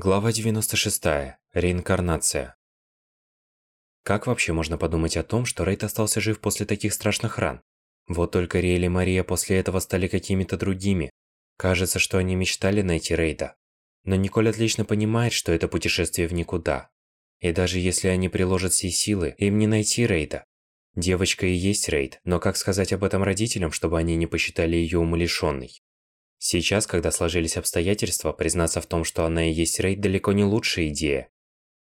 Глава 96. Реинкарнация. Как вообще можно подумать о том, что Рейд остался жив после таких страшных ран? Вот только Риэль и Мария после этого стали какими-то другими. Кажется, что они мечтали найти Рейда. Но Николь отлично понимает, что это путешествие в никуда. И даже если они приложат все силы, им не найти Рейда. Девочка и есть Рейд, но как сказать об этом родителям, чтобы они не посчитали ее умалишенной? Сейчас, когда сложились обстоятельства, признаться в том, что она и есть Рейд, далеко не лучшая идея.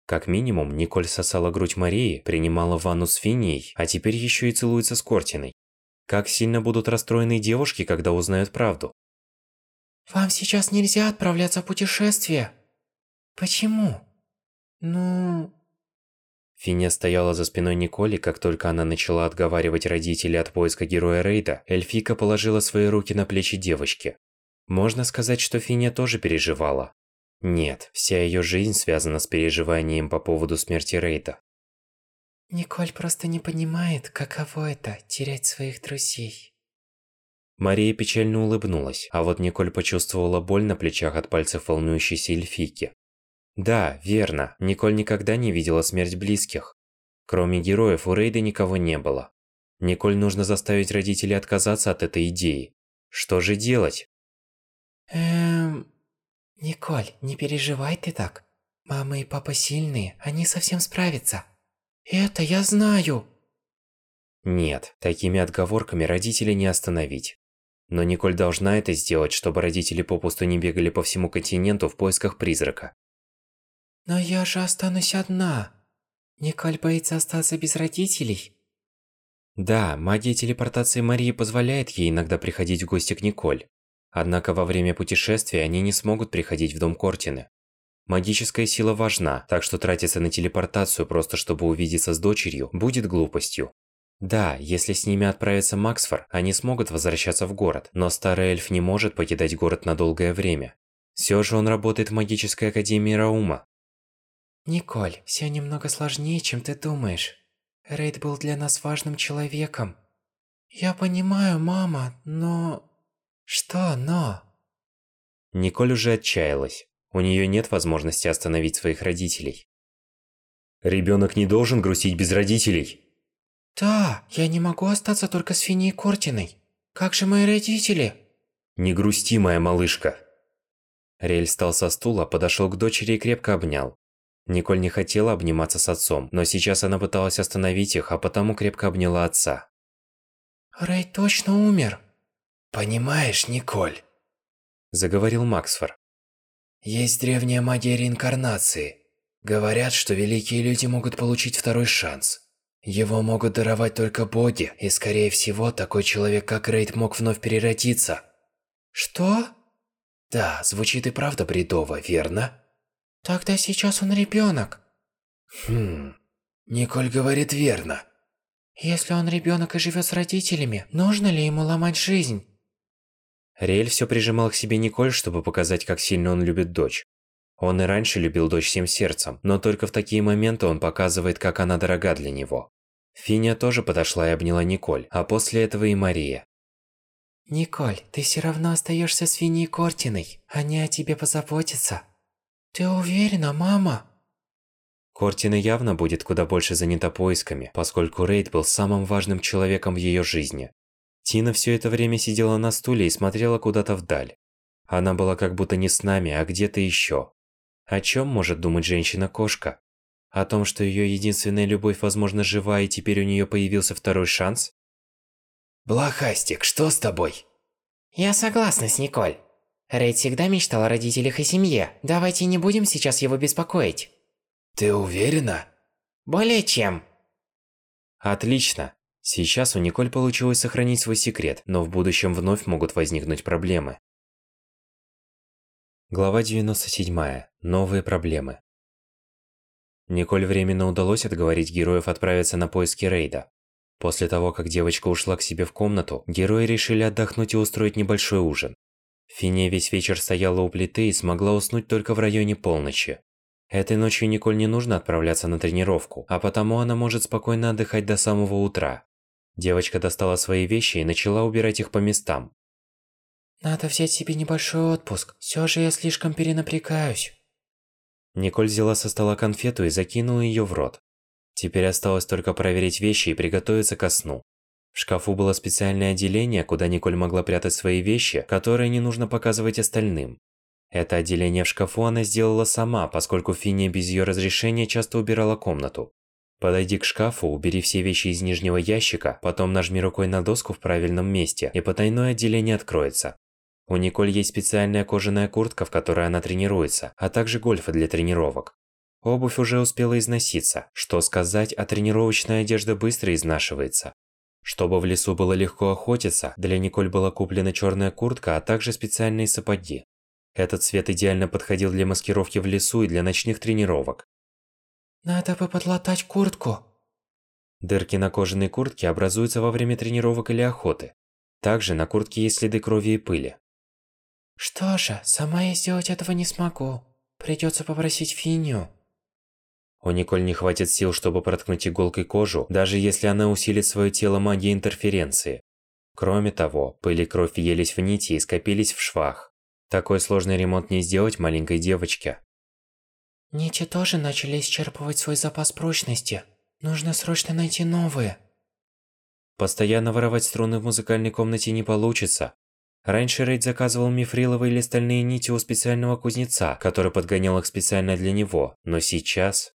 Как минимум, Николь сосала грудь Марии, принимала ванну с Финией, а теперь еще и целуется с Кортиной. Как сильно будут расстроены девушки, когда узнают правду? Вам сейчас нельзя отправляться в путешествие. Почему? Ну... Финия стояла за спиной Николи, как только она начала отговаривать родителей от поиска героя Рейда, Эльфика положила свои руки на плечи девочки. Можно сказать, что Финя тоже переживала. Нет, вся ее жизнь связана с переживанием по поводу смерти Рейда. Николь просто не понимает, каково это – терять своих друзей. Мария печально улыбнулась, а вот Николь почувствовала боль на плечах от пальцев волнующейся эльфийки. Да, верно, Николь никогда не видела смерть близких. Кроме героев, у Рейда никого не было. Николь нужно заставить родителей отказаться от этой идеи. Что же делать? Эм... Николь, не переживай ты так. Мама и папа сильные, они совсем справятся. Это я знаю. Нет, такими отговорками родителей не остановить. Но Николь должна это сделать, чтобы родители попусту не бегали по всему континенту в поисках призрака. Но я же останусь одна. Николь боится остаться без родителей. Да, магия телепортации Марии позволяет ей иногда приходить в гости к Николь. Однако во время путешествия они не смогут приходить в дом Кортины. Магическая сила важна, так что тратиться на телепортацию просто чтобы увидеться с дочерью будет глупостью. Да, если с ними отправится Максфор, они смогут возвращаться в город, но старый эльф не может покидать город на долгое время. Все же он работает в магической академии Раума. Николь, все немного сложнее, чем ты думаешь. Рейд был для нас важным человеком. Я понимаю, мама, но... Что «но»? Николь уже отчаялась. У нее нет возможности остановить своих родителей. Ребенок не должен грустить без родителей. Да, я не могу остаться только с Финей Кортиной. Как же мои родители? Не грусти, моя малышка. Рель встал со стула, подошел к дочери и крепко обнял. Николь не хотела обниматься с отцом, но сейчас она пыталась остановить их, а потому крепко обняла отца. Рэй точно умер. «Понимаешь, Николь?» Заговорил Максфор. «Есть древняя магия реинкарнации. Говорят, что великие люди могут получить второй шанс. Его могут даровать только боги, и скорее всего, такой человек, как Рейд, мог вновь переродиться». «Что?» «Да, звучит и правда бредово, верно?» «Тогда сейчас он ребенок. «Хм... Николь говорит верно». «Если он ребенок и живет с родителями, нужно ли ему ломать жизнь?» Риэль все прижимал к себе Николь, чтобы показать, как сильно он любит дочь. Он и раньше любил дочь всем сердцем, но только в такие моменты он показывает, как она дорога для него. Финя тоже подошла и обняла Николь, а после этого и Мария. «Николь, ты все равно остаешься с Финей Кортиной. Они о тебе позаботятся». «Ты уверена, мама?» Кортина явно будет куда больше занята поисками, поскольку Рейд был самым важным человеком в ее жизни. Тина все это время сидела на стуле и смотрела куда-то вдаль. Она была как будто не с нами, а где-то еще. О чем может думать женщина-кошка? О том, что ее единственная любовь, возможно, жива, и теперь у нее появился второй шанс? Блохастик, что с тобой? Я согласна с Николь. Рейд всегда мечтал о родителях и семье. Давайте не будем сейчас его беспокоить. Ты уверена? Более чем. Отлично. Сейчас у Николь получилось сохранить свой секрет, но в будущем вновь могут возникнуть проблемы. Глава 97. Новые проблемы. Николь временно удалось отговорить героев отправиться на поиски рейда. После того, как девочка ушла к себе в комнату, герои решили отдохнуть и устроить небольшой ужин. Финия весь вечер стояла у плиты и смогла уснуть только в районе полночи. Этой ночью Николь не нужно отправляться на тренировку, а потому она может спокойно отдыхать до самого утра. Девочка достала свои вещи и начала убирать их по местам. Надо взять себе небольшой отпуск. Все же я слишком перенапрягаюсь. Николь взяла со стола конфету и закинула ее в рот. Теперь осталось только проверить вещи и приготовиться ко сну. В шкафу было специальное отделение, куда Николь могла прятать свои вещи, которые не нужно показывать остальным. Это отделение в шкафу она сделала сама, поскольку Финия без ее разрешения часто убирала комнату. Подойди к шкафу, убери все вещи из нижнего ящика, потом нажми рукой на доску в правильном месте, и потайное отделение откроется. У Николь есть специальная кожаная куртка, в которой она тренируется, а также гольфы для тренировок. Обувь уже успела износиться. Что сказать, а тренировочная одежда быстро изнашивается. Чтобы в лесу было легко охотиться, для Николь была куплена черная куртка, а также специальные сапоги. Этот цвет идеально подходил для маскировки в лесу и для ночных тренировок. Надо бы подлатать куртку. Дырки на кожаной куртке образуются во время тренировок или охоты. Также на куртке есть следы крови и пыли. Что же, сама я сделать этого не смогу. Придется попросить Финю. У Николь не хватит сил, чтобы проткнуть иголкой кожу, даже если она усилит свое тело магией интерференции. Кроме того, пыль и кровь въелись в нити и скопились в швах. Такой сложный ремонт не сделать маленькой девочке. Нити тоже начали исчерпывать свой запас прочности. Нужно срочно найти новые. Постоянно воровать струны в музыкальной комнате не получится. Раньше Рейд заказывал мифриловые или стальные нити у специального кузнеца, который подгонял их специально для него, но сейчас...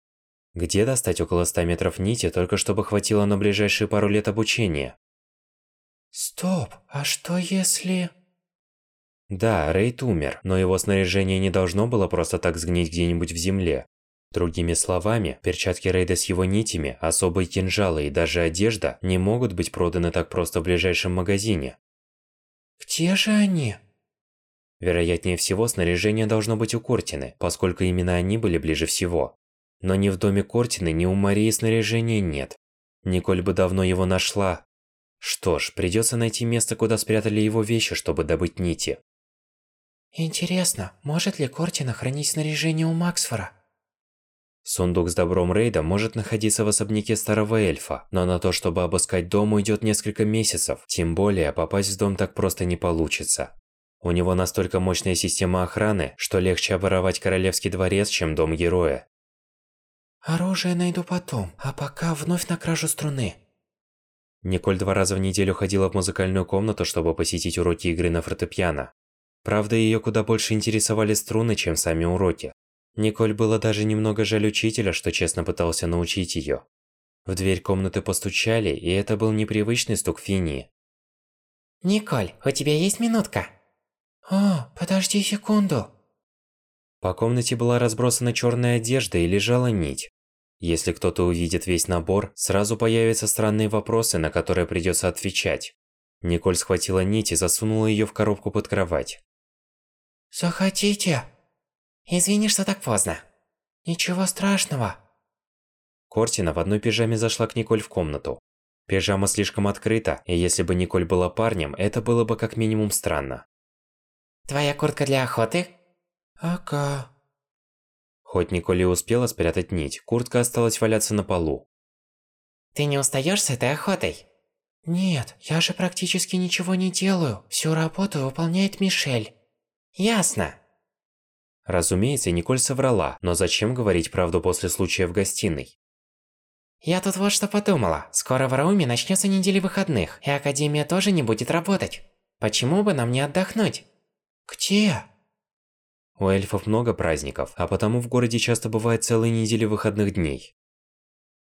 Где достать около 100 метров нити, только чтобы хватило на ближайшие пару лет обучения? Стоп, а что если... Да, Рейд умер, но его снаряжение не должно было просто так сгнить где-нибудь в земле. Другими словами, перчатки Рейда с его нитями, особые кинжалы и даже одежда не могут быть проданы так просто в ближайшем магазине. Где же они? Вероятнее всего, снаряжение должно быть у Кортины, поскольку именно они были ближе всего. Но ни в доме Кортины, ни у Марии снаряжения нет. Николь бы давно его нашла. Что ж, придется найти место, куда спрятали его вещи, чтобы добыть нити. Интересно, может ли Кортина хранить снаряжение у Максфора? Сундук с добром Рейда может находиться в особняке старого эльфа, но на то, чтобы обыскать дом, уйдет несколько месяцев, тем более попасть в дом так просто не получится. У него настолько мощная система охраны, что легче оборовать королевский дворец, чем дом героя. Оружие найду потом, а пока вновь на кражу струны. Николь два раза в неделю ходила в музыкальную комнату, чтобы посетить уроки игры на фортепиано. Правда, ее куда больше интересовали струны, чем сами уроки. Николь было даже немного жаль учителя, что честно пытался научить ее. В дверь комнаты постучали, и это был непривычный стук Финии. «Николь, у тебя есть минутка?» «О, подожди секунду». По комнате была разбросана черная одежда и лежала нить. Если кто-то увидит весь набор, сразу появятся странные вопросы, на которые придется отвечать. Николь схватила нить и засунула ее в коробку под кровать. «Заходите!» «Извини, что так поздно». «Ничего страшного». Кортина в одной пижаме зашла к Николь в комнату. Пижама слишком открыта, и если бы Николь была парнем, это было бы как минимум странно. «Твоя куртка для охоты?» «Ага». Хоть Николь и успела спрятать нить, куртка осталась валяться на полу. «Ты не устаешь с этой охотой?» «Нет, я же практически ничего не делаю. Всю работу выполняет Мишель». «Ясно». Разумеется, Николь соврала, но зачем говорить правду после случая в гостиной? Я тут вот что подумала. Скоро в Рауме начнется неделя выходных, и Академия тоже не будет работать. Почему бы нам не отдохнуть? Где? У эльфов много праздников, а потому в городе часто бывает целые недели выходных дней.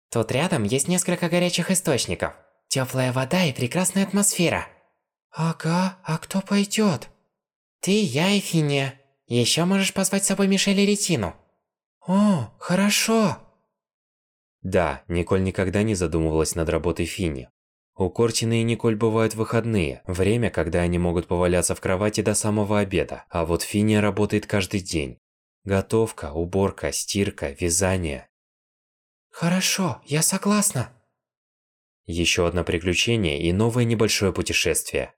Тут рядом есть несколько горячих источников. Теплая вода и прекрасная атмосфера. Ага, а кто пойдет? Ты, я и Финия. Еще можешь позвать с собой Мишель и Ретину. О, хорошо. Да, Николь никогда не задумывалась над работой Фини. У Кортины и Николь бывают выходные, время, когда они могут поваляться в кровати до самого обеда, а вот Финия работает каждый день. Готовка, уборка, стирка, вязание. Хорошо, я согласна. Еще одно приключение и новое небольшое путешествие.